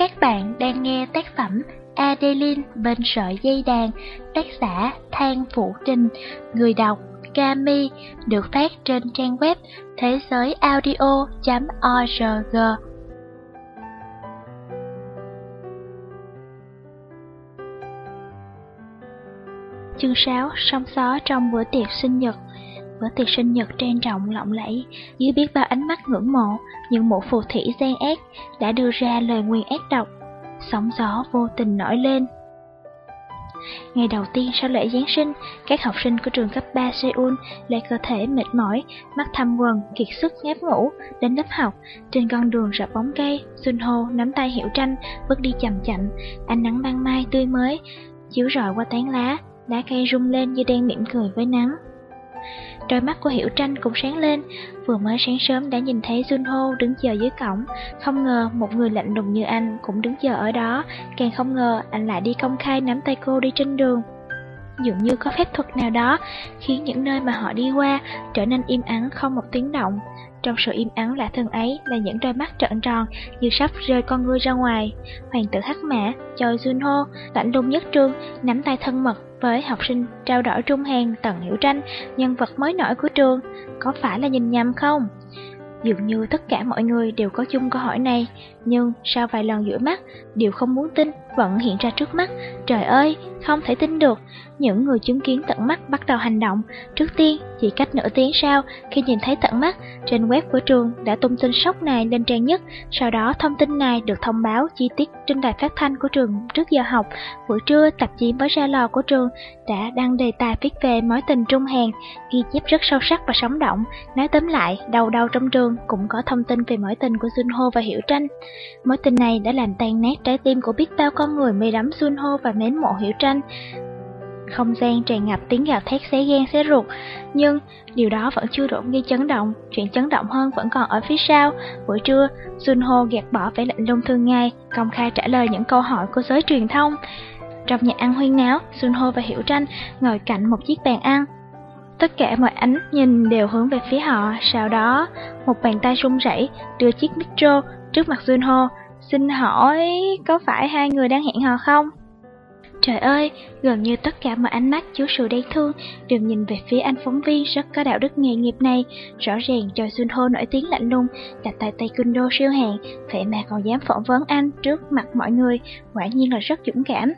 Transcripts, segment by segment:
Các bạn đang nghe tác phẩm Adeline bên sợi dây đàn, tác giả Thang Phủ Trình, người đọc Kami, được phát trên trang web thế giới audio.org. Chương 6 Sóng gió trong bữa tiệc sinh nhật Bữa tiệc sinh nhật trang trọng lộng lẫy, dưới biết bao ánh mắt ngưỡng mộ, nhưng một phù thủy gian ác đã đưa ra lời nguyền ác độc. Sóng gió vô tình nổi lên. Ngày đầu tiên sau lễ Giáng sinh, các học sinh của trường cấp 3 Seoul lại cơ thể mệt mỏi, mắt thâm quần, kiệt sức ngáp ngủ, đến lớp học. Trên con đường rợp bóng cây, Sunho nắm tay Hiểu Tranh, bước đi chậm chậm, ánh nắng ban mai tươi mới, chiếu rọi qua tán lá, lá cây rung lên như đang mỉm cười với nắng. Đôi mắt của Hiểu Tranh cũng sáng lên, vừa mới sáng sớm đã nhìn thấy Junho đứng chờ dưới cổng, không ngờ một người lạnh lùng như anh cũng đứng chờ ở đó, càng không ngờ anh lại đi công khai nắm tay cô đi trên đường. Dường như có phép thuật nào đó khiến những nơi mà họ đi qua trở nên im ắng không một tiếng động. Trong sự im ắng lạ thường ấy là những đôi mắt trợn tròn như sắp rơi con ngươi ra ngoài. Hoàng tử hắc mã, choi Junho, lạnh lùng nhất trương, nắm tay thân mật với học sinh trao đổi trung hàng Tần Hiểu Tranh, nhân vật mới nổi của trường, có phải là nhìn nhầm không? Dường như tất cả mọi người đều có chung câu hỏi này, nhưng sau vài lần giữa mắt, đều không muốn tin vẫn hiện ra trước mắt. Trời ơi, không thể tin được. Những người chứng kiến tận mắt bắt đầu hành động. Trước tiên, chỉ cách nửa tiếng sau, khi nhìn thấy tận mắt, trên web của trường đã tung tin sốc này lên trang nhất. Sau đó, thông tin này được thông báo chi tiết trên đài phát thanh của trường trước giờ học. Buổi trưa, tạp chí mới ra lò của trường đã đăng đề tài viết về mối tình trung hàng, ghi chép rất sâu sắc và sống động. Nói tóm lại, đầu đầu trong trường cũng có thông tin về mối tình của Junho và Hiểu Tranh. Mối tình này đã làm tan nát trái tim của biết bao con người mê đắm Junho và mến mộ Hiểu Tranh. Không gian tràn ngập tiếng gào thét xé gan xé ruột, nhưng điều đó vẫn chưa đủ gây chấn động, chuyện chấn động hơn vẫn còn ở phía sau. Buổi trưa, Junho gạt bỏ vẻ lạnh lùng thường ngày, công khai trả lời những câu hỏi của giới truyền thông. Trong nhà ăn huyên náo, Junho và Hiểu Tranh ngồi cạnh một chiếc bàn ăn. Tất cả mọi ánh nhìn đều hướng về phía họ, sau đó, một bàn tay run rẩy đưa chiếc micro trước mặt Junho, xin hỏi có phải hai người đang hẹn hò không? Trời ơi, gần như tất cả mọi ánh mắt chứa sự đáng thương đều nhìn về phía anh phóng viên rất có đạo đức nghề nghiệp này. Rõ ràng Choi Sun-ho nổi tiếng lạnh lùng, đặt tay taekwondo siêu hạng, vậy mà còn dám phỏng vấn anh trước mặt mọi người, quả nhiên là rất dũng cảm.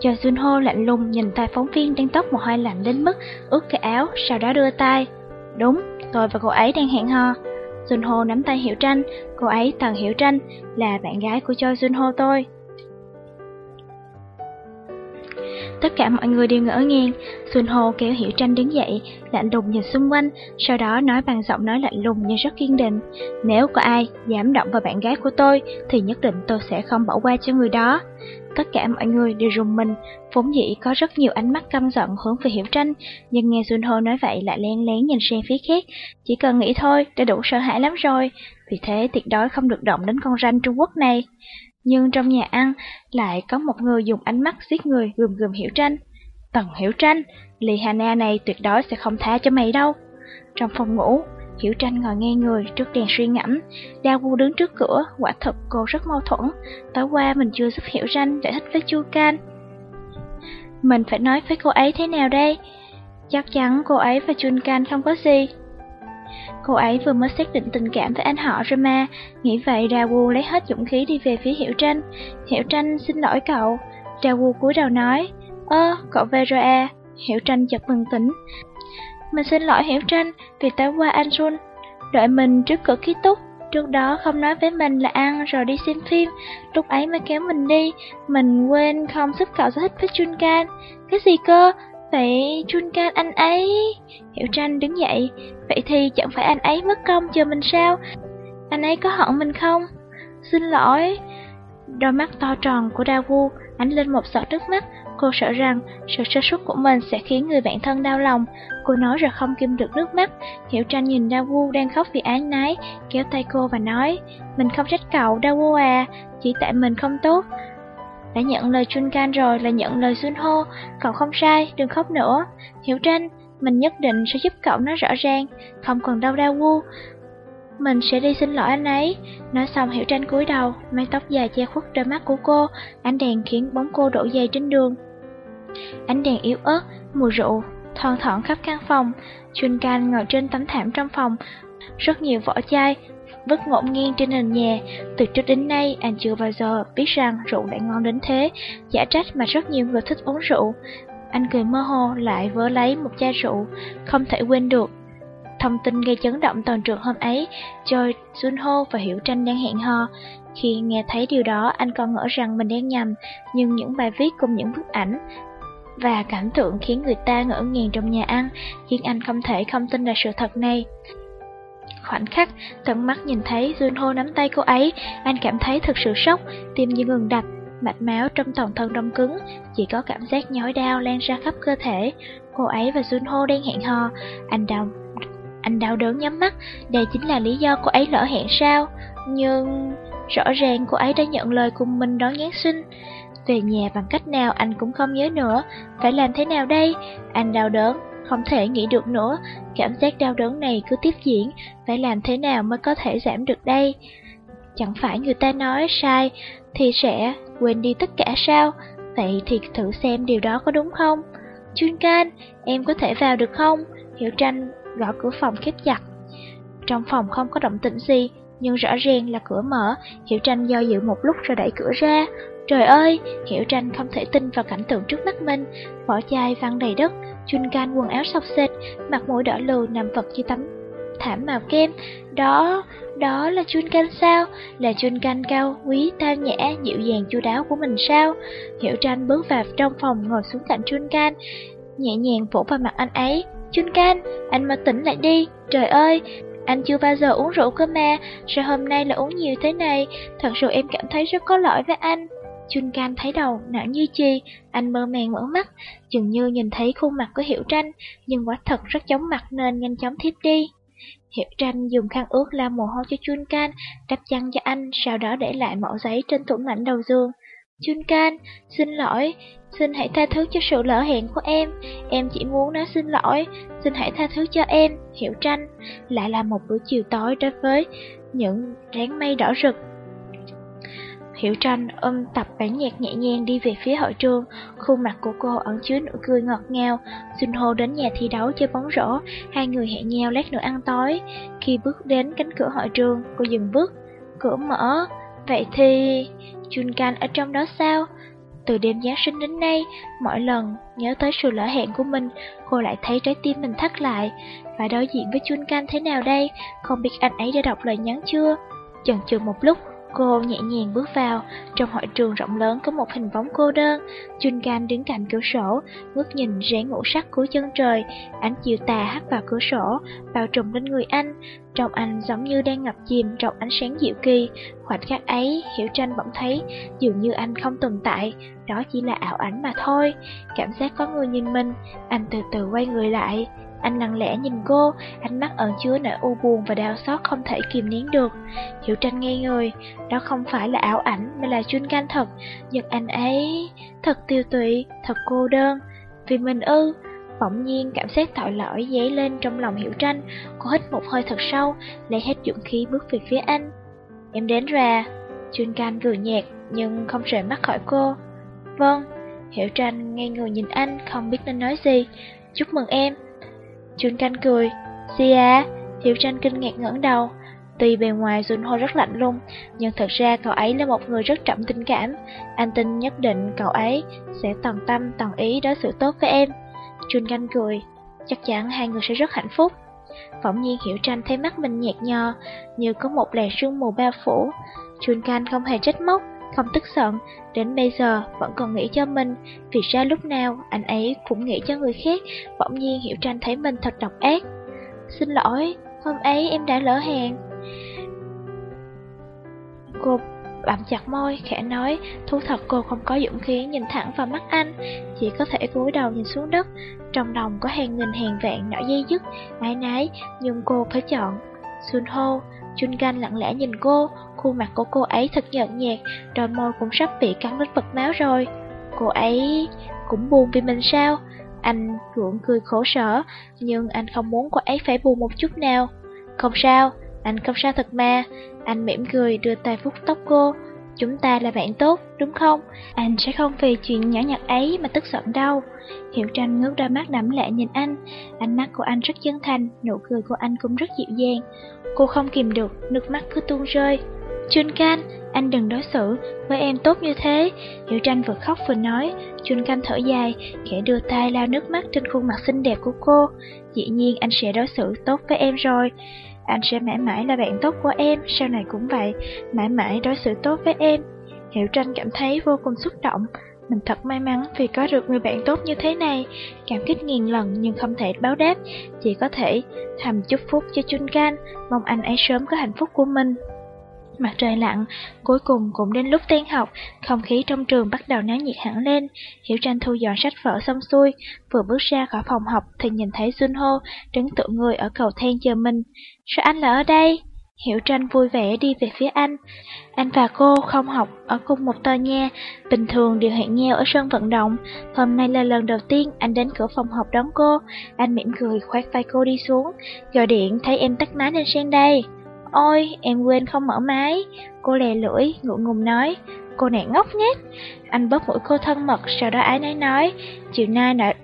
Cho Junho lạnh lùng nhìn tay phóng viên đang tóc một hơi lạnh đến mức ướt cái áo, sau đó đưa tay. Đúng, tôi và cô ấy đang hẹn hò. Junho nắm tay Hiểu Tranh, cô ấy Tần Hiểu Tranh, là bạn gái của Cho Junho tôi. Tất cả mọi người đều ngỡ ngàng, Xuân Hồ kéo Hiểu Tranh đứng dậy, lạnh lùng nhìn xung quanh, sau đó nói bằng giọng nói lạnh lùng nhưng rất kiên định. Nếu có ai dám động vào bạn gái của tôi, thì nhất định tôi sẽ không bỏ qua cho người đó. Tất cả mọi người đều rùng mình, vốn dĩ có rất nhiều ánh mắt căm giận hướng về Hiểu Tranh, nhưng nghe Xuân Hô nói vậy lại len lén nhìn sang phía khác. Chỉ cần nghĩ thôi, đã đủ sợ hãi lắm rồi, vì thế tuyệt đối không được động đến con ranh Trung Quốc này. Nhưng trong nhà ăn lại có một người dùng ánh mắt giết người gườm gườm Hiểu Tranh. Tần Hiểu Tranh, Lì Hana này tuyệt đối sẽ không tha cho mày đâu. Trong phòng ngủ, Hiểu Tranh ngồi nghe người trước đèn suy ngẫm. Đa Vu đứng trước cửa, quả thật cô rất mâu thuẫn. Tối qua mình chưa giúp Hiểu Tranh giải thích với Chu Can. Mình phải nói với cô ấy thế nào đây? Chắc chắn cô ấy và Chun Can không có gì. Cô ấy vừa mới xác định tình cảm với anh họ rồi mà Nghĩ vậy Rawu lấy hết dũng khí đi về phía Hiểu Tranh Hiểu Tranh xin lỗi cậu Rawu cúi đầu nói Ơ, cậu về rồi à Hiểu Tranh chợt bừng tỉnh mình xin lỗi Hiểu Tranh vì tối qua anh Jun Đợi mình trước cửa ký túc Trước đó không nói với mình là ăn rồi đi xem phim Lúc ấy mới kéo mình đi Mình quên không giúp cậu giải thích với Chun Can Cái gì cơ Vậy Chun Can anh ấy... Hiểu Tranh đứng dậy, vậy thì chẳng phải anh ấy mất công chờ mình sao? Anh ấy có hận mình không? Xin lỗi. Đôi mắt to tròn của Dawu ánh lên một giọt nước mắt. Cô sợ rằng sự sơ suất của mình sẽ khiến người bạn thân đau lòng. Cô nói rồi không kim được nước mắt. Hiểu Tranh nhìn Dawu đang khóc vì ái nái, kéo tay cô và nói, mình không trách cậu Dawu à, chỉ tại mình không tốt. Đã nhận lời Chun Can rồi là nhận lời Sun Ho, cậu không sai, đừng khóc nữa. Hiểu Tranh, mình nhất định sẽ giúp cậu nói rõ ràng, không còn đau Dawu. vu. mình sẽ đi xin lỗi anh ấy. Nói xong Hiểu Tranh cúi đầu, mái tóc dài che khuất đôi mắt của cô, ánh đèn khiến bóng cô đổ dày trên đường. Ánh đèn yếu ớt, mùi rượu, thon thoảng khắp căn phòng. Chun Can ngồi trên tấm thảm trong phòng, rất nhiều vỏ chai, vứt ngổn ngang trên nền nhà. Từ trước đến nay, anh chưa bao giờ biết rằng rượu lại ngon đến thế. Giả trách mà rất nhiều người thích uống rượu. Anh cười mơ hồ lại vớ lấy một chai rượu, không thể quên được. Thông tin gây chấn động toàn trường hôm ấy, Choi Junho và Hiểu Tranh đang hẹn hò. Khi nghe thấy điều đó, anh còn ngỡ rằng mình đang nhầm, nhưng những bài viết cùng những bức ảnh và cảm tượng khiến người ta ngỡ ngàng trong nhà ăn, khiến anh không thể không tin là sự thật này. Khoảnh khắc, tận mắt nhìn thấy Junho nắm tay cô ấy, anh cảm thấy thực sự sốc, tim như ngừng đập, mạch máu trong toàn thân đông cứng, chỉ có cảm giác nhói đau lan ra khắp cơ thể. Cô ấy và Junho đang hẹn hò, anh đau, anh đau đớn nhắm mắt, đây chính là lý do cô ấy lỡ hẹn sao? Nhưng rõ ràng cô ấy đã nhận lời cùng mình đón Giáng sinh. Về nhà bằng cách nào anh cũng không nhớ nữa, phải làm thế nào đây? Anh đau đớn, không thể nghĩ được nữa, cảm giác đau đớn này cứ tiếp diễn, phải làm thế nào mới có thể giảm được đây? Chẳng phải người ta nói sai thì sẽ quên đi tất cả sao? Vậy thì thử xem điều đó có đúng không? chuyên Can, em có thể vào được không? Hiểu Tranh gõ cửa phòng khép chặt. Trong phòng không có động tĩnh gì, nhưng rõ ràng là cửa mở, Hiểu Tranh do dự một lúc rồi đẩy cửa ra. Trời ơi, Hiểu Tranh không thể tin vào cảnh tượng trước mắt mình, vỏ chai văng đầy đất, Chun Can quần áo sọc xệt, mặt mũi đỏ lừ nằm vật dưới tấm thảm màu kem. Đó, đó là Chun Can sao? Là Chun Can cao, quý, tao nhã, dịu dàng chu đáo của mình sao? Hiểu Tranh bước vào trong phòng ngồi xuống cạnh Chun Can, nhẹ nhàng vỗ vào mặt anh ấy. Chun Can, anh mau tỉnh lại đi, trời ơi, anh chưa bao giờ uống rượu cơ mà, sao hôm nay lại uống nhiều thế này, thật sự em cảm thấy rất có lỗi với anh. Chun Cam thấy đầu nặng như chi, anh mơ màng mở mắt, dường như nhìn thấy khuôn mặt của Hiểu Tranh, nhưng quả thật rất chóng mặt nên nhanh chóng thiếp đi. Hiểu Tranh dùng khăn ướt lau mồ hôi cho Chun Can, đắp chăn cho anh, sau đó để lại mẫu giấy trên tủ lạnh đầu giường. Chun Can, xin lỗi, xin hãy tha thứ cho sự lỡ hẹn của em, em chỉ muốn nói xin lỗi, xin hãy tha thứ cho em, Hiểu Tranh. Lại là một buổi chiều tối đối với những ráng mây đỏ rực Hiểu tranh ôm tập bản nhạc nhẹ nhàng đi về phía hội trường, khuôn mặt của cô ẩn chứa nụ cười ngọt ngào. Xuân Hồ đến nhà thi đấu chơi bóng rổ, hai người hẹn nhau lát nữa ăn tối. Khi bước đến cánh cửa hội trường, cô dừng bước, cửa mở. Vậy thì... Chun Can ở trong đó sao? Từ đêm Giáng sinh đến nay, mỗi lần nhớ tới sự lỡ hẹn của mình, cô lại thấy trái tim mình thắt lại. Phải đối diện với Chun Can thế nào đây? Không biết anh ấy đã đọc lời nhắn chưa? Chần chừ một lúc, Cô nhẹ nhàng bước vào, trong hội trường rộng lớn có một hình bóng cô đơn. Chun Gan đứng cạnh cửa sổ, ngước nhìn rẽ ngũ sắc cuối chân trời, ánh chiều tà hắt vào cửa sổ, bao trùm lên người anh. Trong anh giống như đang ngập chìm trong ánh sáng dịu kỳ. Khoảnh khắc ấy, Hiểu Tranh bỗng thấy dường như anh không tồn tại, đó chỉ là ảo ảnh mà thôi. Cảm giác có người nhìn mình, anh từ từ quay người lại. Anh lặng lẽ nhìn cô, ánh mắt ẩn chứa nỗi u buồn và đau xót không thể kìm nén được. Hiểu tranh ngây người, đó không phải là ảo ảnh mà là chuyên can thật, nhưng anh ấy thật tiêu tụy, thật cô đơn. Vì mình ư, bỗng nhiên cảm giác tội lỗi dấy lên trong lòng Hiểu tranh, cô hít một hơi thật sâu, lấy hết dũng khí bước về phía anh. Em đến ra, chuyên can cười nhạt nhưng không rời mắt khỏi cô. Vâng, Hiểu tranh ngây người nhìn anh, không biết nên nói gì. Chúc mừng em. Trương Canh cười, Gì à? Hiểu tranh kinh ngạc ngẩng đầu. Tuy bề ngoài Junho rất lạnh lùng, nhưng thật ra cậu ấy là một người rất trọng tình cảm. Anh tin nhất định cậu ấy sẽ toàn tâm, toàn ý đối xử tốt với em. Trương Canh cười, chắc chắn hai người sẽ rất hạnh phúc. Phỏng nhiên Hiểu Tranh thấy mắt mình nhạt nhò, như có một làn sương mù bao phủ. Trương Canh không hề trách móc, không tức giận, đến bây giờ vẫn còn nghĩ cho mình, vì ra lúc nào anh ấy cũng nghĩ cho người khác, bỗng nhiên Hiểu Tranh thấy mình thật độc ác. Xin lỗi, hôm ấy em đã lỡ hẹn. Cô bặm chặt môi, khẽ nói, thú thật cô không có dũng khí nhìn thẳng vào mắt anh, chỉ có thể cúi đầu nhìn xuống đất, trong lòng có hàng nghìn hàng vạn nỗi dây dứt, ái nái, nhưng cô phải chọn. Xuân hô, Chun Gan lặng lẽ nhìn cô, khuôn mặt của cô ấy thật nhợt nhạt, đôi môi cũng sắp bị cắn đến vật máu rồi. Cô ấy cũng buồn vì mình sao? Anh gượng cười khổ sở, nhưng anh không muốn cô ấy phải buồn một chút nào. Không sao, Anh không sao thật mà. Anh mỉm cười đưa tay vuốt tóc cô. Chúng ta là bạn tốt, đúng không? Anh sẽ không vì chuyện nhỏ nhặt ấy mà tức giận đâu. Hiểu tranh ngước đôi mắt đẫm lệ nhìn anh. Ánh mắt của anh rất chân thành, nụ cười của anh cũng rất dịu dàng. Cô không kìm được, nước mắt cứ tuôn rơi. Chun Can, anh đừng đối xử với em tốt như thế. Hiểu tranh vừa khóc vừa nói, Chun Can thở dài, khẽ đưa tay lau nước mắt trên khuôn mặt xinh đẹp của cô. Dĩ nhiên anh sẽ đối xử tốt với em rồi. Anh sẽ mãi mãi là bạn tốt của em, sau này cũng vậy, mãi mãi đối xử tốt với em. Hiểu tranh cảm thấy vô cùng xúc động. Mình thật may mắn vì có được người bạn tốt như thế này. Cảm kích nghìn lần nhưng không thể báo đáp, chỉ có thể thầm chúc phúc cho Chun Can, mong anh ấy sớm có hạnh phúc của mình. Mặt trời lặn, cuối cùng cũng đến lúc tan học, không khí trong trường bắt đầu náo nhiệt hẳn lên. Hiểu tranh thu dọn sách vở xong xuôi, vừa bước ra khỏi phòng học thì nhìn thấy Xuân Hô đứng tựa người ở cầu thang chờ mình. Sao anh lại ở đây? Hiểu tranh vui vẻ đi về phía anh. Anh và cô không học ở cùng một tòa nhà, bình thường đều hẹn nhau ở sân vận động. Hôm nay là lần đầu tiên anh đến cửa phòng học đón cô. Anh mỉm cười khoát vai cô đi xuống. Gọi điện thấy em tắt máy nên sang đây. Ôi, em quên không mở máy. Cô lè lưỡi, ngượng ngùng nói. Cô này ngốc nhét. Anh bóp mũi cô thân mật, sau đó ái nói nói. Chiều nay nội,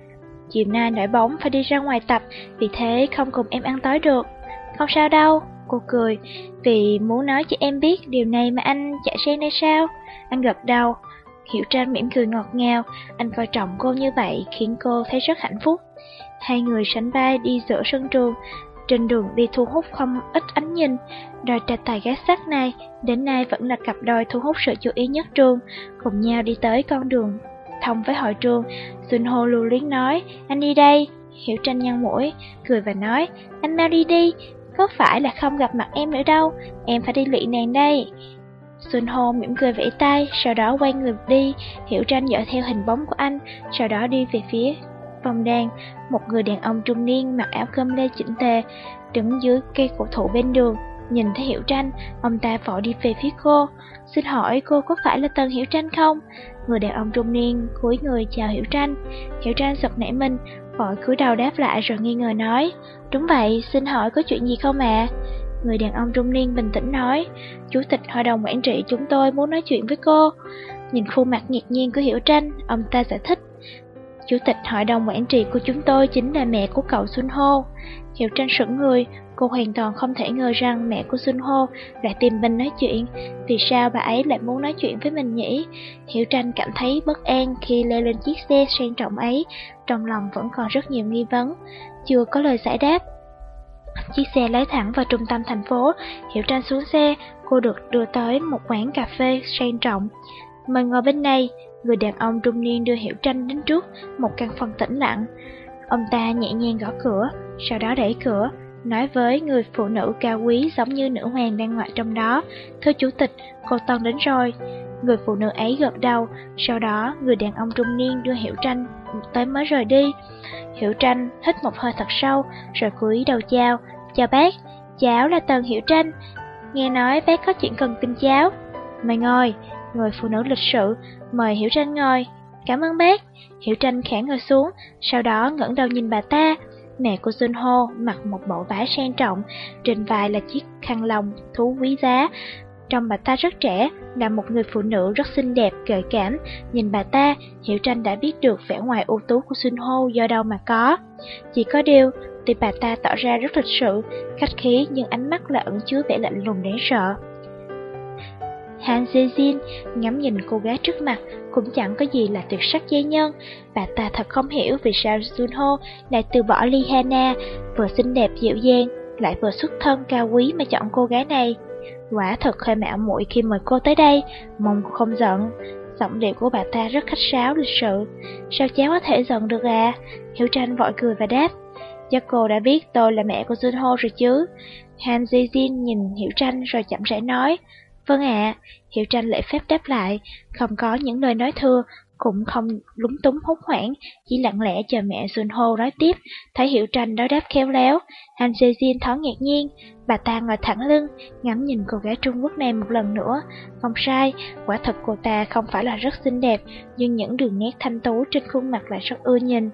chiều nay đội bóng phải đi ra ngoài tập, vì thế không cùng em ăn tối được. Không sao đâu, cô cười. Vì muốn nói cho em biết điều này mà anh chạy xe hay sao? Anh gật đầu. Hiểu Tranh mỉm cười ngọt ngào, anh coi trọng cô như vậy khiến cô thấy rất hạnh phúc. Hai người sánh vai đi giữa sân trường, trên đường đi thu hút không ít ánh nhìn. Đôi trai tài gái sắc này đến nay vẫn là cặp đôi thu hút sự chú ý nhất trường, cùng nhau đi tới con đường thông với hội trường. Xuân Hồ lưu luyến nói, anh đi đây. Hiểu tranh nhăn mũi, cười và nói, anh mau đi đi, có phải là không gặp mặt em nữa đâu, em phải đi lụy nàng đây. Xuân Hồ mỉm cười vẫy tay, sau đó quay người đi, Hiểu tranh dõi theo hình bóng của anh, sau đó đi về phía phong đan, một người đàn ông trung niên mặc áo cơm lê chỉnh tề, đứng dưới cây cổ thụ bên đường. Nhìn thấy Hiểu Tranh, ông ta vội đi về phía cô. Xin hỏi cô có phải là Tần Hiểu Tranh không? Người đàn ông trung niên cúi người chào Hiểu Tranh. Hiểu Tranh giật nảy mình, vội cúi đầu đáp lại rồi nghi ngờ nói. Đúng vậy, xin hỏi có chuyện gì không ạ? Người đàn ông trung niên bình tĩnh nói. Chủ tịch hội đồng quản trị chúng tôi muốn nói chuyện với cô. Nhìn khuôn mặt ngạc nhiên của Hiểu Tranh, ông ta giải thích. Chủ tịch hội đồng quản trị của chúng tôi chính là mẹ của cậu Xuân Hô. Hiểu tranh sững người, cô hoàn toàn không thể ngờ rằng mẹ của Xuân Hô lại tìm mình nói chuyện. Vì sao bà ấy lại muốn nói chuyện với mình nhỉ? Hiểu tranh cảm thấy bất an khi leo lên chiếc xe sang trọng ấy, trong lòng vẫn còn rất nhiều nghi vấn, chưa có lời giải đáp. Chiếc xe lái thẳng vào trung tâm thành phố, Hiểu tranh xuống xe, cô được đưa tới một quán cà phê sang trọng. Mời ngồi bên này, Người đàn ông trung niên đưa Hiểu Tranh đến trước một căn phòng tĩnh lặng. Ông ta nhẹ nhàng gõ cửa, sau đó đẩy cửa, nói với người phụ nữ cao quý giống như nữ hoàng đang ngoại trong đó. Thưa chủ tịch, cô Tân đến rồi. Người phụ nữ ấy gật đầu, sau đó người đàn ông trung niên đưa Hiểu Tranh tới mới rời đi. Hiểu Tranh hít một hơi thật sâu, rồi cúi đầu chào. Chào bác, cháu là Tần Hiểu Tranh. Nghe nói bác có chuyện cần tin cháu. Mày ngồi, người phụ nữ lịch sự, mời Hiểu Tranh ngồi. Cảm ơn bác. Hiểu Tranh khẽ ngồi xuống, sau đó ngẩng đầu nhìn bà ta. Mẹ của Xuân Hô mặc một bộ vải sang trọng, trên vai là chiếc khăn lông thú quý giá. Trong bà ta rất trẻ, là một người phụ nữ rất xinh đẹp, gợi cảm. Nhìn bà ta, Hiểu Tranh đã biết được vẻ ngoài ưu tú của Xuân Hô do đâu mà có. Chỉ có điều, tuy bà ta tỏ ra rất lịch sự, khách khí nhưng ánh mắt là ẩn chứa vẻ lạnh lùng đáng sợ. Han Sejin ngắm nhìn cô gái trước mặt cũng chẳng có gì là tuyệt sắc giai nhân. Bà ta thật không hiểu vì sao Junho lại từ bỏ Lee Hana, vừa xinh đẹp dịu dàng, lại vừa xuất thân cao quý mà chọn cô gái này. Quả thật hơi mạo muội khi mời cô tới đây, mong cô không giận. Giọng điệu của bà ta rất khách sáo lịch sự. Sao cháu có thể giận được à? Hiểu tranh vội cười và đáp. Chắc cô đã biết tôi là mẹ của Junho rồi chứ. Han Jin nhìn Hiểu tranh rồi chậm rãi nói. Vâng ạ, hiệu Tranh lễ phép đáp lại, không có những lời nói thưa, cũng không lúng túng hốt hoảng, chỉ lặng lẽ chờ mẹ Xuân Hô nói tiếp, thấy hiệu Tranh đối đáp khéo léo. Han Sê Jin thoáng ngạc nhiên, bà ta ngồi thẳng lưng, ngắm nhìn cô gái Trung Quốc này một lần nữa. Không sai, quả thật cô ta không phải là rất xinh đẹp, nhưng những đường nét thanh tú trên khuôn mặt lại rất ưa nhìn.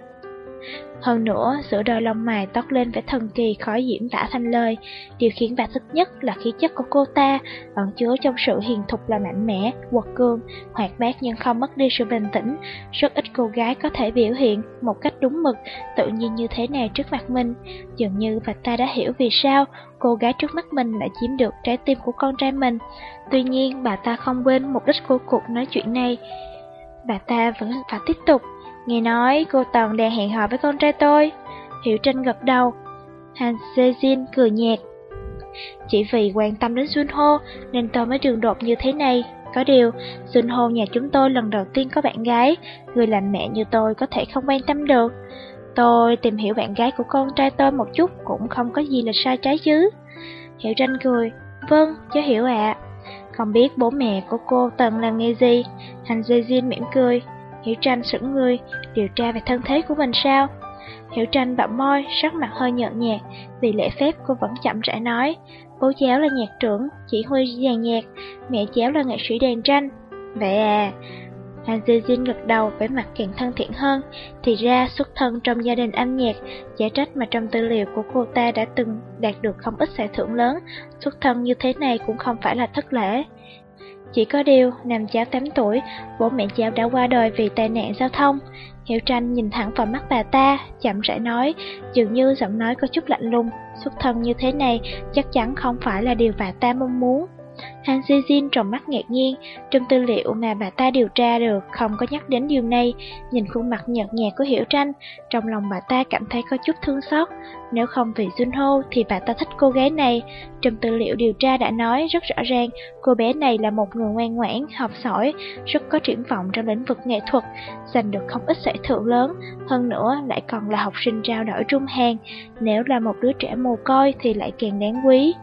Hơn nữa, giữa đôi lông mày toát lên vẻ thần kỳ khó diễn tả thành lời. Điều khiến bà thích nhất là khí chất của cô ta, ẩn chứa trong sự hiền thục là mạnh mẽ, quật cường, hoạt bát nhưng không mất đi sự bình tĩnh. Rất ít cô gái có thể biểu hiện một cách đúng mực, tự nhiên như thế này trước mặt mình. Dường như bà ta đã hiểu vì sao cô gái trước mắt mình lại chiếm được trái tim của con trai mình. Tuy nhiên, bà ta không quên mục đích của cuộc nói chuyện này. Bà ta vẫn phải tiếp tục. Nghe nói cô Tần đang hẹn hò với con trai tôi. Hiểu Tranh gật đầu. Han Sejin cười nhạt. Chỉ vì quan tâm đến Xuân Hô nên tôi mới trường đột như thế này. Có điều, Xuân Hô nhà chúng tôi lần đầu tiên có bạn gái, người làm mẹ như tôi có thể không quan tâm được. Tôi tìm hiểu bạn gái của con trai tôi một chút cũng không có gì là sai trái chứ. Hiểu tranh cười, vâng, cháu hiểu ạ. Không biết bố mẹ của cô Tần làm nghề gì? Hành Jin mỉm cười, Hiểu tranh sững người, điều tra về thân thế của mình sao? Hiểu tranh bậm môi, sắc mặt hơi nhợt nhạt, vì lễ phép cô vẫn chậm rãi nói. Bố cháu là nhạc trưởng, chỉ huy dàn nhạc, mẹ cháu là nghệ sĩ đàn tranh. Vậy à, Han Jin gật đầu với mặt càng thân thiện hơn, thì ra xuất thân trong gia đình âm nhạc, giải trách mà trong tư liệu của cô ta đã từng đạt được không ít giải thưởng lớn, xuất thân như thế này cũng không phải là thất lễ. Chỉ có điều, nam cháu 8 tuổi, bố mẹ cháu đã qua đời vì tai nạn giao thông. Hiểu tranh nhìn thẳng vào mắt bà ta, chậm rãi nói, dường như giọng nói có chút lạnh lùng, xuất thân như thế này chắc chắn không phải là điều bà ta mong muốn. Han Sejin trong mắt ngạc nhiên, trong tư liệu mà bà ta điều tra được không có nhắc đến điều này, nhìn khuôn mặt nhợt nhạt của Hiểu Tranh, trong lòng bà ta cảm thấy có chút thương xót. Nếu không vì Junho thì bà ta thích cô gái này. Trong tư liệu điều tra đã nói rất rõ ràng, cô bé này là một người ngoan ngoãn, học giỏi, rất có triển vọng trong lĩnh vực nghệ thuật, giành được không ít giải thưởng lớn, hơn nữa lại còn là học sinh trao đổi trung hàng. Nếu là một đứa trẻ mồ côi thì lại càng đáng quý.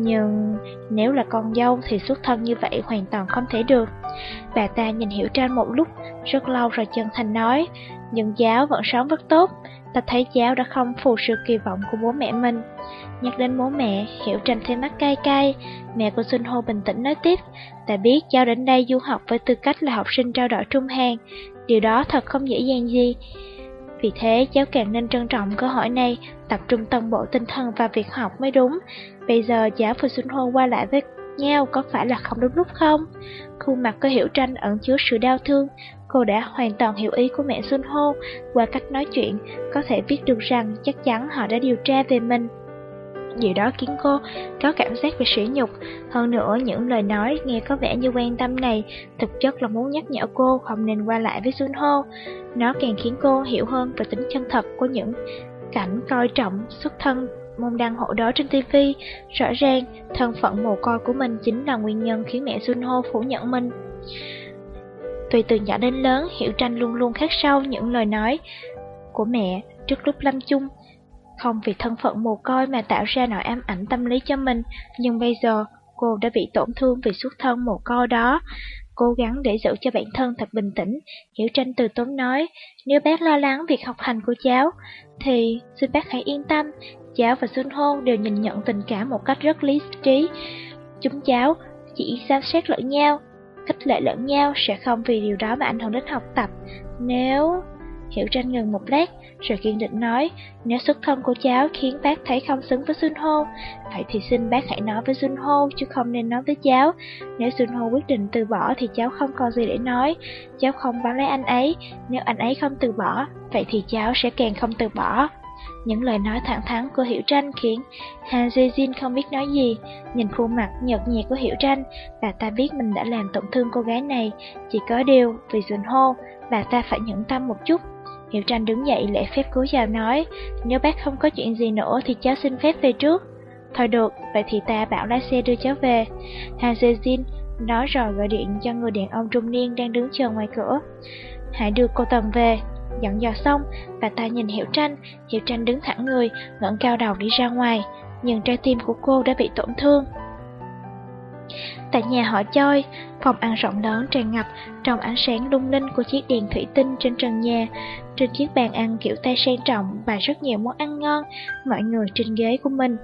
Nhưng nếu là con dâu thì xuất thân như vậy hoàn toàn không thể được. Bà ta nhìn Hiểu Tranh một lúc, rất lâu rồi chân thành nói, nhưng giáo vẫn sống rất tốt, ta thấy giáo đã không phù sự kỳ vọng của bố mẹ mình. Nhắc đến bố mẹ, Hiểu Tranh thêm mắt cay cay, mẹ của Xuân Hô bình tĩnh nói tiếp, ta biết cháu đến đây du học với tư cách là học sinh trao đổi trung hàng, điều đó thật không dễ dàng gì. Vì thế, cháu càng nên trân trọng cơ hội này, tập trung toàn bộ tinh thần vào việc học mới đúng. Bây giờ giáo và Xuân Hô qua lại với nhau có phải là không đúng lúc không? Khuôn mặt có hiểu tranh ẩn chứa sự đau thương. Cô đã hoàn toàn hiểu ý của mẹ Xuân Hô. Qua cách nói chuyện, có thể biết được rằng chắc chắn họ đã điều tra về mình. Điều đó khiến cô có cảm giác về sỉ nhục. Hơn nữa, những lời nói nghe có vẻ như quan tâm này thực chất là muốn nhắc nhở cô không nên qua lại với Junho. Nó càng khiến cô hiểu hơn về tính chân thật của những cảnh coi trọng xuất thân môn đăng hộ đó trên TV. Rõ ràng, thân phận mồ côi của mình chính là nguyên nhân khiến mẹ Junho phủ nhận mình. Tùy từ nhỏ đến lớn, Hiểu Tranh luôn luôn khắc sâu những lời nói của mẹ trước lúc lâm chung. Không vì thân phận mồ côi mà tạo ra nỗi ám ảnh tâm lý cho mình, nhưng bây giờ cô đã bị tổn thương vì xuất thân mồ côi đó. Cố gắng để giữ cho bản thân thật bình tĩnh, Hiểu Tranh từ tốn nói, nếu bác lo lắng việc học hành của cháu, thì xin bác hãy yên tâm, cháu và Xuân Hôn đều nhìn nhận tình cảm một cách rất lý trí. Chúng cháu chỉ xem xét lẫn nhau, khích lệ lẫn nhau sẽ không vì điều đó mà ảnh hưởng đến học tập. Nếu... Hiểu tranh ngừng một lát, rồi kiên định nói, nếu xuất thân của cháu khiến bác thấy không xứng với Xuân Hô, vậy thì xin bác hãy nói với Xuân Hô, chứ không nên nói với cháu. Nếu Xuân Hô quyết định từ bỏ thì cháu không còn gì để nói, cháu không bám lấy anh ấy, nếu anh ấy không từ bỏ, vậy thì cháu sẽ càng không từ bỏ. Những lời nói thẳng thắn của Hiểu Tranh khiến Han Jae-jin không biết nói gì. Nhìn khuôn mặt nhợt nhạt của Hiểu Tranh, bà ta biết mình đã làm tổn thương cô gái này. Chỉ có điều, vì Xuân Hô, bà ta phải nhẫn tâm một chút. Hiểu Tranh đứng dậy lễ phép cúi chào nói, nếu bác không có chuyện gì nữa thì cháu xin phép về trước. Thôi được, vậy thì ta bảo lái xe đưa cháu về. Han Sejin nói rồi gọi điện cho người đàn ông trung niên đang đứng chờ ngoài cửa. Hãy đưa cô Tần về. Dặn dò xong, bà ta nhìn Hiểu Tranh, Hiểu Tranh đứng thẳng người, ngẩng cao đầu đi ra ngoài, nhưng trái tim của cô đã bị tổn thương. Tại nhà họ chơi phòng ăn rộng lớn tràn ngập trong ánh sáng lung linh của chiếc đèn thủy tinh trên trần nhà. Trên chiếc bàn ăn kiểu tay sang trọng và rất nhiều món ăn ngon, mọi người trên ghế của mình.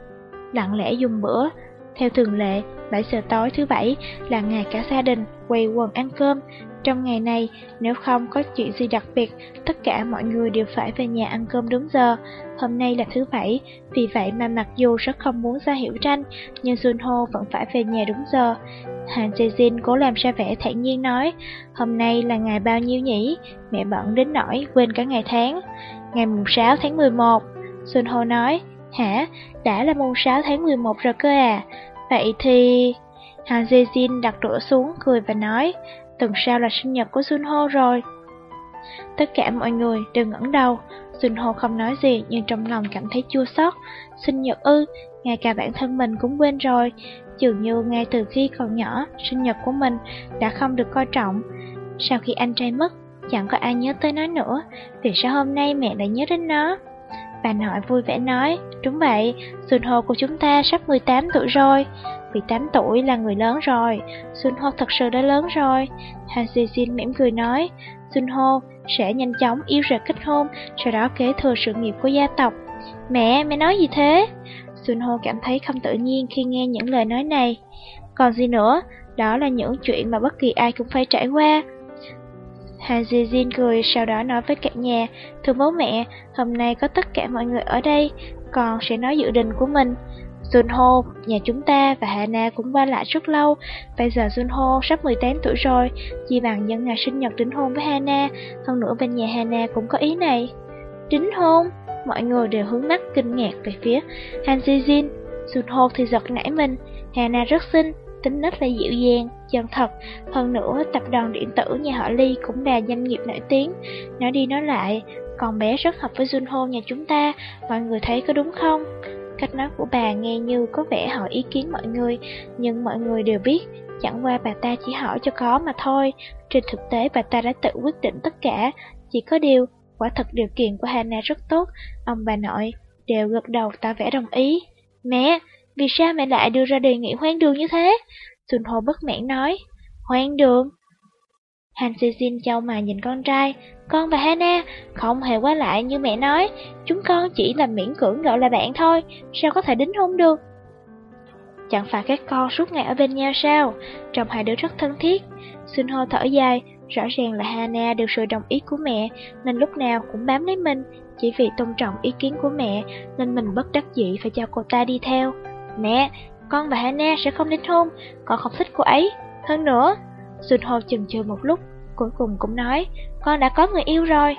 Lặng lẽ dùng bữa. Theo thường lệ, 7 giờ tối thứ bảy là ngày cả gia đình quay quần ăn cơm. Trong ngày này, nếu không có chuyện gì đặc biệt, tất cả mọi người đều phải về nhà ăn cơm đúng giờ. Hôm nay là thứ bảy, vì vậy mà mặc dù rất không muốn ra hiểu tranh, nhưng Junho vẫn phải về nhà đúng giờ. Han Sejin cố làm ra vẻ thản nhiên nói, hôm nay là ngày bao nhiêu nhỉ? Mẹ bận đến nỗi quên cả ngày tháng. Ngày mùng 6 tháng 11. Junho nói, hả? Đã là mùng 6 tháng 11 rồi cơ à? Vậy thì... Han Sejin đặt đũa xuống cười và nói, tuần sau là sinh nhật của Sunho rồi. Tất cả mọi người đều ngẩng đầu, Sunho không nói gì nhưng trong lòng cảm thấy chua xót. Sinh nhật ư, ngay cả bản thân mình cũng quên rồi, dường như ngay từ khi còn nhỏ, sinh nhật của mình đã không được coi trọng. Sau khi anh trai mất, chẳng có ai nhớ tới nó nữa, vì sao hôm nay mẹ lại nhớ đến nó? Bà nội vui vẻ nói, đúng vậy, Xuân Hô của chúng ta sắp 18 tuổi rồi. 18 tuổi là người lớn rồi, Xuân Hô thật sự đã lớn rồi. Han Sejin mỉm cười nói, Xuân Hô sẽ nhanh chóng yêu rệt kết hôn, sau đó kế thừa sự nghiệp của gia tộc. Mẹ, mẹ nói gì thế? Xuân Hô cảm thấy không tự nhiên khi nghe những lời nói này. Còn gì nữa, đó là những chuyện mà bất kỳ ai cũng phải trải qua. Han Jin cười sau đó nói với cả nhà, thưa bố mẹ, hôm nay có tất cả mọi người ở đây, con sẽ nói dự định của mình. Junho, nhà chúng ta và Hana cũng qua lại rất lâu, bây giờ Junho sắp 18 tuổi rồi, chỉ bằng nhân ngày sinh nhật đính hôn với Hana, hơn nữa bên nhà Hana cũng có ý này. Đính hôn? Mọi người đều hướng mắt kinh ngạc về phía Han Jin. Junho thì giật nảy mình, Hana rất xinh, tính nết là dịu dàng, chân thật. Hơn nữa, tập đoàn điện tử nhà họ Ly cũng là doanh nghiệp nổi tiếng. Nói đi nói lại, con bé rất hợp với Junho nhà chúng ta, mọi người thấy có đúng không? Cách nói của bà nghe như có vẻ hỏi ý kiến mọi người, nhưng mọi người đều biết, chẳng qua bà ta chỉ hỏi cho có mà thôi. Trên thực tế bà ta đã tự quyết định tất cả, chỉ có điều, quả thật điều kiện của Hana rất tốt, ông bà nội đều gật đầu tỏ vẻ đồng ý. Mẹ, vì sao mẹ lại đưa ra đề nghị hoang đường như thế? Xuân Hồ bất mãn nói. Hoang đường? Han Xin châu mà nhìn con trai, con và Hana không hề quá lại như mẹ nói, chúng con chỉ là miễn cưỡng gọi là bạn thôi, sao có thể đính hôn được? Chẳng phải các con suốt ngày ở bên nhau sao? Trong hai đứa rất thân thiết. Xuân Hồ thở dài, rõ ràng là Hana được sự đồng ý của mẹ, nên lúc nào cũng bám lấy mình, chỉ vì tôn trọng ý kiến của mẹ, nên mình bất đắc dĩ phải cho cô ta đi theo. Mẹ, con và Hana sẽ không đính hôn, con không thích cô ấy. Hơn nữa, Xuân Hồ chừng chừ một lúc, cuối cùng cũng nói, con đã có người yêu rồi.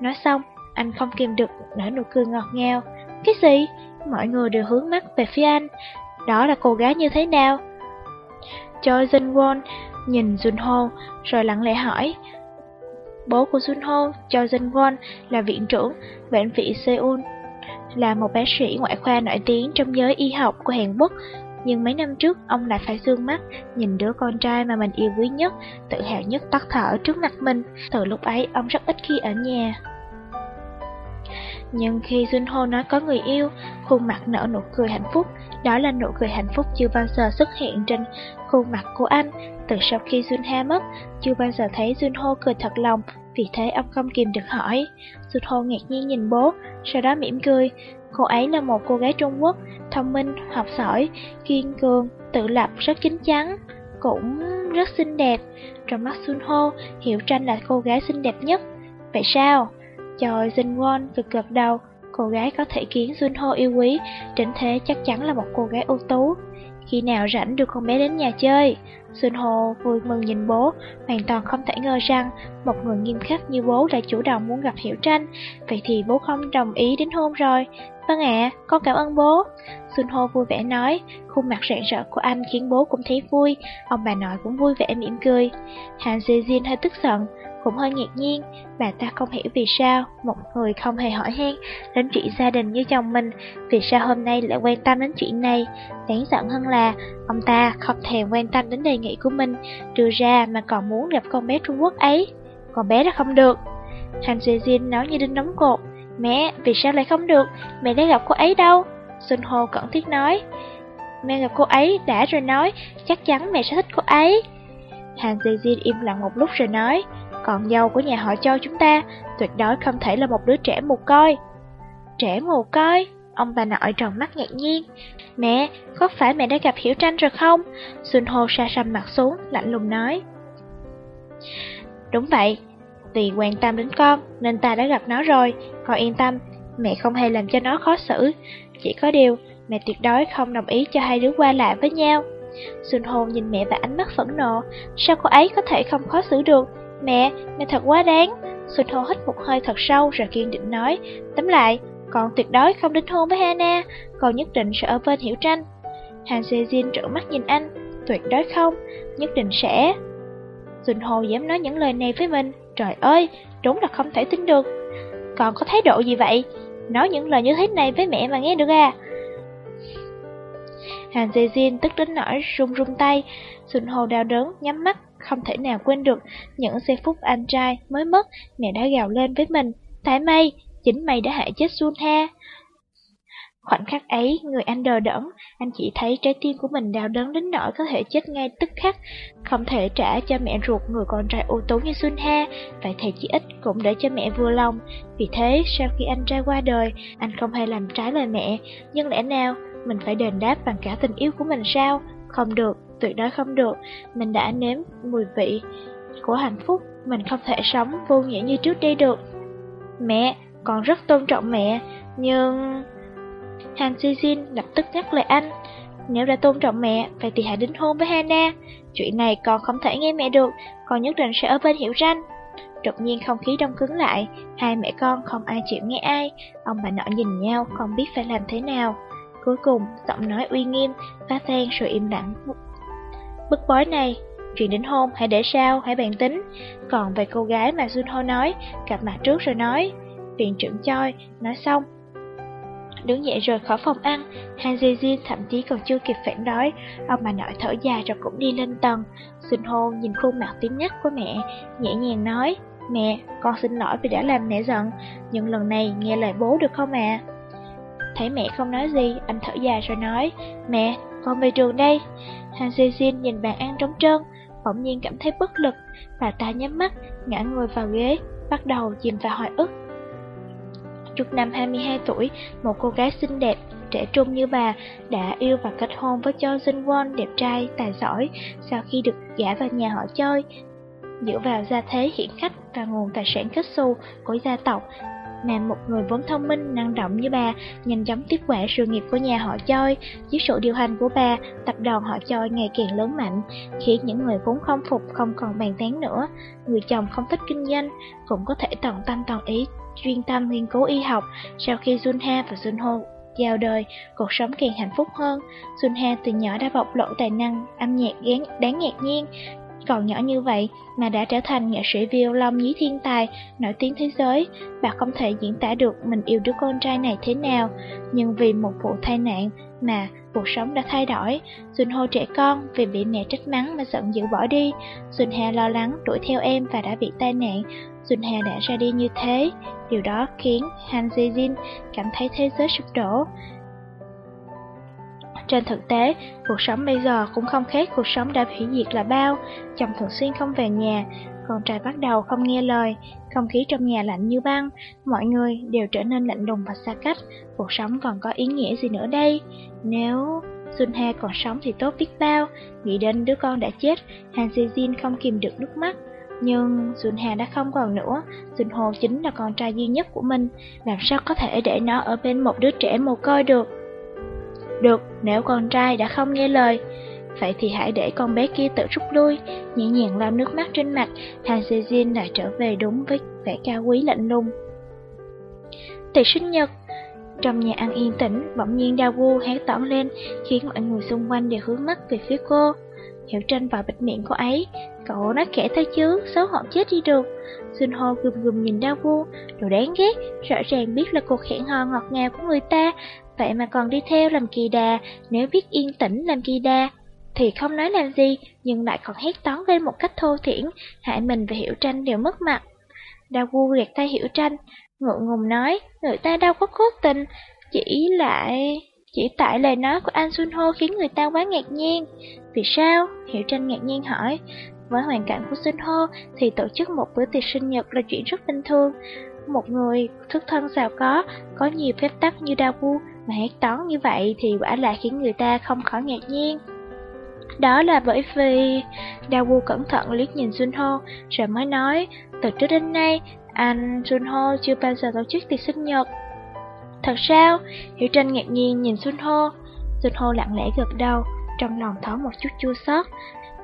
Nói xong, anh không kìm được nở nụ cười ngọt ngào. Cái gì? Mọi người đều hướng mắt về phía anh. Đó là cô gái như thế nào? Choi Jin Won nhìn Jun Ho rồi lặng lẽ hỏi. Bố của Jun Ho, Choi Jin Won, là viện trưởng bệnh viện Seoul là một bác sĩ ngoại khoa nổi tiếng trong giới y học của Hàn Quốc. Nhưng mấy năm trước, ông lại phải dương mắt, nhìn đứa con trai mà mình yêu quý nhất, tự hào nhất tắt thở trước mặt mình. Từ lúc ấy, ông rất ít khi ở nhà. Nhưng khi Junho nói có người yêu, khuôn mặt nở nụ cười hạnh phúc, đó là nụ cười hạnh phúc chưa bao giờ xuất hiện trên khuôn mặt của anh. Từ sau khi Junha mất, chưa bao giờ thấy Junho cười thật lòng, vì thế ông không kìm được hỏi. Junho ngạc nhiên nhìn bố, sau đó mỉm cười. Cô ấy là một cô gái Trung Quốc, thông minh, học giỏi, kiên cường, tự lập, rất chính chắn, cũng rất xinh đẹp. Trong mắt Junho, Hiểu Tranh là cô gái xinh đẹp nhất. Vậy sao? Choi Jin Won cực gật đầu, cô gái có thể khiến Junho yêu quý, đến thế chắc chắn là một cô gái ưu tú. Khi nào rảnh đưa con bé đến nhà chơi, Junho vui mừng nhìn bố, hoàn toàn không thể ngờ rằng một người nghiêm khắc như bố lại chủ động muốn gặp Hiểu Tranh, vậy thì bố không đồng ý đến hôn rồi. Vâng ạ, con cảm ơn bố. Junho vui vẻ nói, khuôn mặt rạng rỡ của anh khiến bố cũng thấy vui, ông bà nội cũng vui vẻ mỉm cười. Hansie Jin hơi tức giận, cũng hơi ngạc nhiên, bà ta không hiểu vì sao một người không hề hỏi han đến chuyện gia đình như chồng mình, vì sao hôm nay lại quan tâm đến chuyện này. Đáng giận hơn là ông ta không thèm quan tâm đến đề nghị của mình đưa ra mà còn muốn gặp con bé Trung Quốc ấy. Con bé đã không được. Han Sejin nói như đinh đóng cột. Mẹ, vì sao lại không được? Mẹ đã gặp cô ấy đâu? Xuân Ho cẩn thiết nói. Mẹ gặp cô ấy đã rồi nói, chắc chắn mẹ sẽ thích cô ấy. Han Sejin im lặng một lúc rồi nói, còn dâu của nhà họ cho chúng ta tuyệt đối không thể là một đứa trẻ mù coi. Trẻ mù coi? Ông bà nội tròn mắt ngạc nhiên. Mẹ, có phải mẹ đã gặp Hiểu Tranh rồi không? Xuân Hồ sa sầm mặt xuống, lạnh lùng nói. Đúng vậy, vì quan tâm đến con nên ta đã gặp nó rồi, con yên tâm, mẹ không hề làm cho nó khó xử. Chỉ có điều, mẹ tuyệt đối không đồng ý cho hai đứa qua lại với nhau. Xuân Hồn nhìn mẹ và ánh mắt phẫn nộ, sao cô ấy có thể không khó xử được? Mẹ, mẹ thật quá đáng. Xuân hồ hít một hơi thật sâu rồi kiên định nói, tóm lại, con tuyệt đối không đính hôn với Hana, con nhất định sẽ ở bên Hiểu Tranh. Han Sejin trợn mắt nhìn anh, tuyệt đối không, nhất định sẽ. Xuân Hồ dám nói những lời này với mình, trời ơi, đúng là không thể tin được. Còn có thái độ gì vậy? Nói những lời như thế này với mẹ mà nghe được à? Hàn Dê Jin tức đến nỗi run run tay, Xuân Hồ đau đớn, nhắm mắt, không thể nào quên được những giây phút anh trai mới mất, mẹ đã gào lên với mình, tại mày, chính mày đã hại chết Sun Ha. Khoảnh khắc ấy, người anh đờ đẫn, anh chỉ thấy trái tim của mình đau đớn đến nỗi có thể chết ngay tức khắc, không thể trả cho mẹ ruột người con trai ưu tú như Sun Ha, vậy thì chỉ ít cũng để cho mẹ vừa lòng. Vì thế, sau khi anh trai qua đời, anh không hề làm trái lời mẹ, nhưng lẽ nào mình phải đền đáp bằng cả tình yêu của mình sao? Không được, tuyệt đối không được, mình đã nếm mùi vị của hạnh phúc, mình không thể sống vô nghĩa như trước đây được. Mẹ, con rất tôn trọng mẹ, nhưng... Han Jin lập tức nhắc lời anh. Nếu đã tôn trọng mẹ, vậy thì hãy đính hôn với Hana. Chuyện này con không thể nghe mẹ được, con nhất định sẽ ở bên Hiểu Ranh. Đột nhiên không khí đông cứng lại, hai mẹ con không ai chịu nghe ai, ông bà nội nhìn nhau không biết phải làm thế nào. Cuối cùng, giọng nói uy nghiêm, phá tan sự im lặng. Bức bối này, chuyện đến hôn hãy để sau, hãy bàn tính. Còn về cô gái mà Junho nói, gặp mặt trước rồi nói. Viện trưởng Choi nói xong, đứng dậy rời khỏi phòng ăn. Han Ji Jin thậm chí còn chưa kịp phản đối, ông bà nội thở dài rồi cũng đi lên tầng. Xin hôn nhìn khuôn mặt tím nhắc của mẹ, nhẹ nhàng nói, Mẹ, con xin lỗi vì đã làm mẹ giận, nhưng lần này nghe lời bố được không ạ? Thấy mẹ không nói gì, anh thở dài rồi nói, Mẹ, con về trường đây. Hansie xin nhìn bàn ăn trống trơn, bỗng nhiên cảm thấy bất lực, bà ta nhắm mắt, ngã người vào ghế, bắt đầu chìm vào hồi ức. Trước năm 22 tuổi, một cô gái xinh đẹp, trẻ trung như bà đã yêu và kết hôn với Cho Jin Won đẹp trai, tài giỏi sau khi được gả vào nhà họ chơi. Dựa vào gia thế hiển khách và nguồn tài sản kết xu của gia tộc, mà một người vốn thông minh, năng động như bà nhanh chóng tiếp quản sự nghiệp của nhà họ Choi. Dưới sự điều hành của bà, tập đoàn họ Choi ngày càng lớn mạnh, khiến những người vốn không phục không còn bàn tán nữa. Người chồng không thích kinh doanh, cũng có thể tận tâm toàn ý chuyên tâm nghiên cứu y học. Sau khi Junha và Junho chào đời, cuộc sống càng hạnh phúc hơn. Junha từ nhỏ đã bộc lộ tài năng âm nhạc đáng ngạc nhiên, còn nhỏ như vậy mà đã trở thành nghệ sĩ violon nhí thiên tài, nổi tiếng thế giới, bà không thể diễn tả được mình yêu đứa con trai này thế nào. Nhưng vì một vụ tai nạn mà cuộc sống đã thay đổi, Junho trẻ con vì bị mẹ trách mắng mà giận dữ bỏ đi. Junha lo lắng đuổi theo em và đã bị tai nạn. Junha đã ra đi như thế, điều đó khiến Han Jae-jin cảm thấy thế giới sụp đổ. Trên thực tế, cuộc sống bây giờ cũng không khác cuộc sống đã hủy diệt là bao. Chồng thường xuyên không về nhà, con trai bắt đầu không nghe lời, không khí trong nhà lạnh như băng, mọi người đều trở nên lạnh lùng và xa cách. Cuộc sống còn có ý nghĩa gì nữa đây? Nếu Sun Ha còn sống thì tốt biết bao, nghĩ đến đứa con đã chết, Han Sejin không kìm được nước mắt. Nhưng Sun Ha đã không còn nữa, Sun Ho chính là con trai duy nhất của mình, làm sao có thể để nó ở bên một đứa trẻ mồ côi được? Được, nếu con trai đã không nghe lời, vậy thì hãy để con bé kia tự rút lui, nhẹ nhàng lau nước mắt trên mặt, Han Sejin lại trở về đúng với vẻ cao quý lạnh lùng. Tiệc sinh nhật Trong nhà ăn yên tĩnh, bỗng nhiên Da vu hét toán lên, khiến mọi người xung quanh đều hướng mắt về phía cô. Hiểu tranh vào bịt miệng cô ấy, cậu nói kẻ thôi chứ, xấu hổ chết đi được. Xuân Ho gùm gùm nhìn Da vu, đồ đáng ghét, rõ ràng biết là cuộc hẹn hò ngọt ngào của người ta, Vậy mà còn đi theo làm kỳ đà, nếu biết yên tĩnh làm kỳ đà, thì không nói làm gì, nhưng lại còn hét toán lên một cách thô thiển, hại mình và Hiểu Tranh đều mất mặt. Đào Gu gạt tay Hiểu Tranh, ngượng ngùng nói, người ta đâu có cố tình, chỉ lại... Chỉ tại lời nói của anh Sun Ho khiến người ta quá ngạc nhiên. Vì sao? Hiểu Tranh ngạc nhiên hỏi. Với hoàn cảnh của Sun Ho thì tổ chức một bữa tiệc sinh nhật là chuyện rất bình thường. Một người thức thân giàu có, có nhiều phép tắc như đa vu mà hét toán như vậy thì quả là khiến người ta không khỏi ngạc nhiên. Đó là bởi vì... Dawu cẩn thận liếc nhìn Junho, rồi mới nói, từ trước đến nay, anh Junho chưa bao giờ tổ chức tiệc sinh nhật. Thật sao? Hiểu Tranh ngạc nhiên nhìn Junho. Junho lặng lẽ gật đầu, trong lòng thoáng một chút chua xót.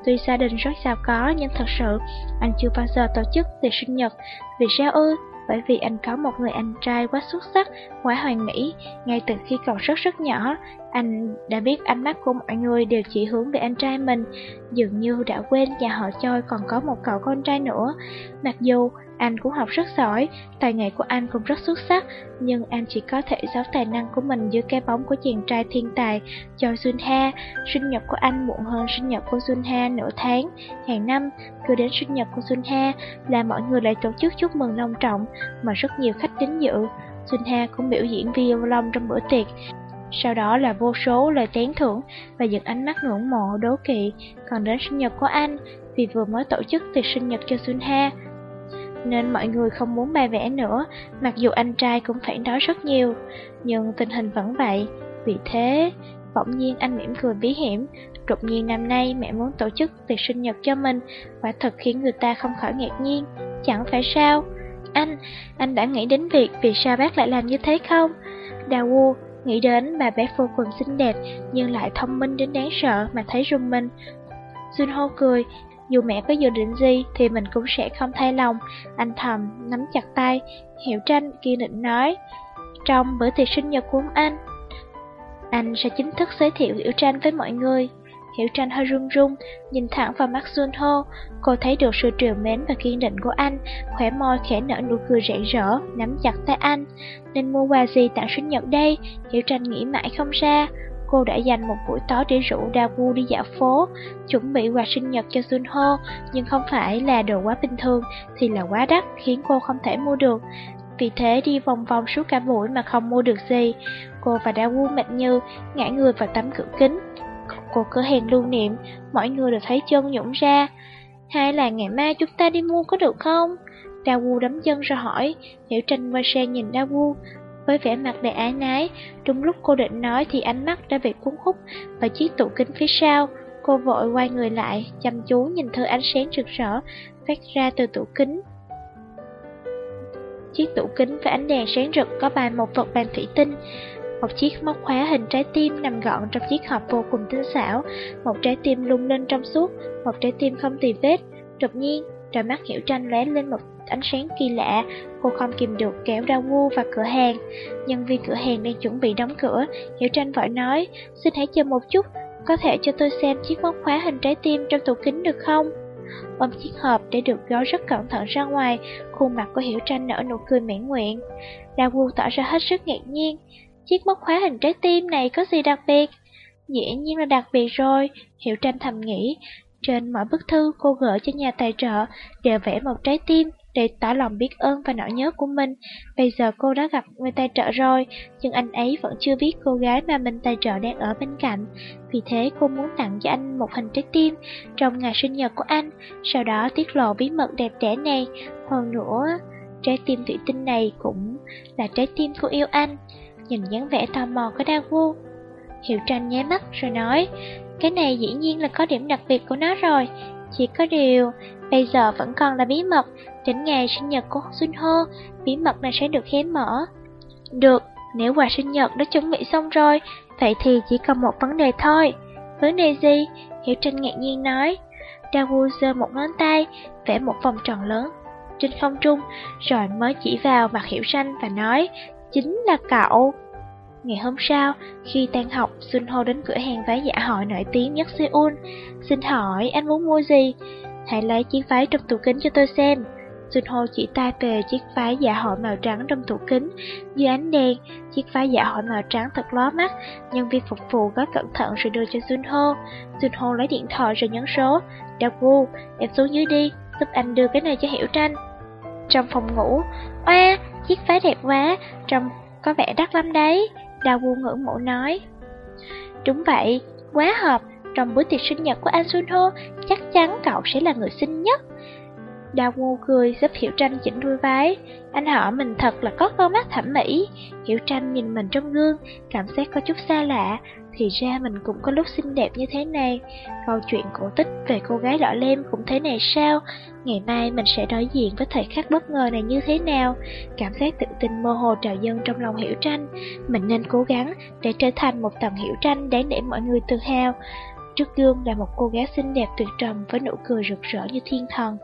Tuy gia đình rất giàu có, nhưng thật sự, anh chưa bao giờ tổ chức tiệc sinh nhật. Vì sao ư? Bởi vì anh có một người anh trai quá xuất sắc, quá hoàn mỹ. Ngay từ khi còn rất rất nhỏ, anh đã biết ánh mắt của mọi người đều chỉ hướng về anh trai mình, dường như đã quên nhà họ Choi còn có một cậu con trai nữa. Mặc dù anh cũng học rất giỏi, tài nghệ của anh cũng rất xuất sắc, nhưng anh chỉ có thể giấu tài năng của mình dưới cái bóng của chàng trai thiên tài Choi Jun Ha. Sinh nhật của anh muộn hơn sinh nhật của Jun Ha nửa tháng. Hàng năm, cứ đến sinh nhật của Jun Ha là mọi người lại tổ chức chúc mừng long trọng, mà rất nhiều khách đến dự. Jun Ha cũng biểu diễn violon trong bữa tiệc, sau đó là vô số lời tán thưởng và những ánh mắt ngưỡng mộ, đố kỵ. Còn đến sinh nhật của anh, vì vừa mới tổ chức tiệc sinh nhật cho Sun Ha, nên mọi người không muốn bài vẽ nữa, mặc dù anh trai cũng phản đối rất nhiều. Nhưng tình hình vẫn vậy, vì thế, bỗng nhiên anh mỉm cười bí hiểm. Đột nhiên năm nay mẹ muốn tổ chức tiệc sinh nhật cho mình, quả thật khiến người ta không khỏi ngạc nhiên. Chẳng phải sao? Anh, anh đã nghĩ đến việc vì sao bác lại làm như thế không? Đào nghĩ đến bà bé vô cùng xinh đẹp nhưng lại thông minh đến đáng sợ mà thấy rùng mình. Junho cười, dù mẹ có dự định gì thì mình cũng sẽ không thay lòng. Anh thầm, nắm chặt tay, Hiểu Tranh kiên định nói. Trong bữa tiệc sinh nhật của anh, anh sẽ chính thức giới thiệu Hiểu Tranh với mọi người. Hiểu Tranh hơi run run, nhìn thẳng vào mắt Junho, cô thấy được sự triều mến và kiên định của anh, khỏe môi khẽ nở nụ cười rạng rỡ, nắm chặt tay anh. Nên mua quà gì tặng sinh nhật đây? Hiểu Tranh nghĩ mãi không ra. Cô đã dành một buổi tối để rủ Dawu đi dạo phố, chuẩn bị quà sinh nhật cho Junho, nhưng không phải là đồ quá bình thường thì là quá đắt khiến cô không thể mua được. Vì thế đi vòng vòng suốt cả buổi mà không mua được gì. Cô và Dawu mệt như ngã người vào tấm cửa kính. Cô cửa hàng lưu niệm, mọi người đều thấy chân nhũng ra. Hay là ngày mai chúng ta đi mua có được không? Dawu đấm chân ra hỏi, Hiểu Tranh quay sang nhìn Dawu, với vẻ mặt đầy ái nái, trong lúc cô định nói thì ánh mắt đã bị cuốn hút vào chiếc tủ kính phía sau. Cô vội quay người lại, chăm chú nhìn thứ ánh sáng rực rỡ phát ra từ tủ kính. Chiếc tủ kính với ánh đèn sáng rực có bài một vật bàn thủy tinh, một chiếc móc khóa hình trái tim nằm gọn trong chiếc hộp vô cùng tinh xảo, một trái tim lung linh trong suốt, một trái tim không tì vết. Đột nhiên, đôi mắt hiểu tranh lóe lên một ánh sáng kỳ lạ, cô không kìm được kéo ra vu và cửa hàng. Nhân viên cửa hàng đang chuẩn bị đóng cửa, hiểu tranh vội nói, xin hãy chờ một chút, có thể cho tôi xem chiếc móc khóa hình trái tim trong tủ kính được không? Ôm chiếc hộp để được gói rất cẩn thận ra ngoài, khuôn mặt của Hiểu Tranh nở nụ cười mãn nguyện. Đa Wu tỏ ra hết sức ngạc nhiên, chiếc móc khóa hình trái tim này có gì đặc biệt? Dĩ nhiên là đặc biệt rồi, Hiểu Tranh thầm nghĩ. Trên mọi bức thư cô gửi cho nhà tài trợ đều vẽ một trái tim để tỏ lòng biết ơn và nỗi nhớ của mình. Bây giờ cô đã gặp người tài trợ rồi, nhưng anh ấy vẫn chưa biết cô gái mà mình tài trợ đang ở bên cạnh. Vì thế cô muốn tặng cho anh một hình trái tim trong ngày sinh nhật của anh, sau đó tiết lộ bí mật đẹp đẽ này. Hơn nữa, trái tim thủy tinh này cũng là trái tim cô yêu anh. Nhìn dáng vẻ tò mò của Da Vu, Hiệu tranh nháy mắt rồi nói, cái này dĩ nhiên là có điểm đặc biệt của nó rồi. Chỉ có điều, bây giờ vẫn còn là bí mật, đến ngày sinh nhật của Xuân Hơ, bí mật này sẽ được hé mở. Được, nếu quà sinh nhật đã chuẩn bị xong rồi, vậy thì chỉ còn một vấn đề thôi. Vấn đề gì? Hiểu Tranh ngạc nhiên nói. Dawu giơ một ngón tay, vẽ một vòng tròn lớn trên không trung, rồi mới chỉ vào mặt Hiểu Tranh và nói, chính là cậu. Ngày hôm sau, khi tan học, Xuân Hô đến cửa hàng váy dạ hội nổi tiếng nhất Seoul. Xin hỏi anh muốn mua gì? Hãy lấy chiếc váy trong tủ kính cho tôi xem. Xuân Hô chỉ tay về chiếc váy dạ hội màu trắng trong tủ kính. Dưới ánh đèn, chiếc váy dạ hội màu trắng thật lóa mắt. Nhân viên phục vụ gói cẩn thận rồi đưa cho Xuân Hô. Xuân Hô lấy điện thoại rồi nhấn số. Đào Gu, em xuống dưới đi, giúp anh đưa cái này cho Hiểu Tranh. Trong phòng ngủ, oa, chiếc váy đẹp quá, trông có vẻ đắt lắm đấy. Đào Gu ngưỡng mộ nói. Đúng vậy, quá hợp, trong bữa tiệc sinh nhật của anh Sunho, chắc chắn cậu sẽ là người xinh nhất. Đào ngu cười giúp Hiểu Tranh chỉnh đuôi váy. Anh hỏi mình thật là có con mắt thẩm mỹ. Hiểu Tranh nhìn mình trong gương, cảm giác có chút xa lạ. thì ra mình cũng có lúc xinh đẹp như thế này. Câu chuyện cổ tích về cô gái đỏ lem cũng thế này sao? Ngày mai mình sẽ đối diện với thời khắc bất ngờ này như thế nào? Cảm giác tự tin mơ hồ trào dâng trong lòng Hiểu Tranh. Mình nên cố gắng để trở thành một tầm Hiểu Tranh đáng để mọi người tự hào. Trước gương là một cô gái xinh đẹp tuyệt trần với nụ cười rực rỡ như thiên thần.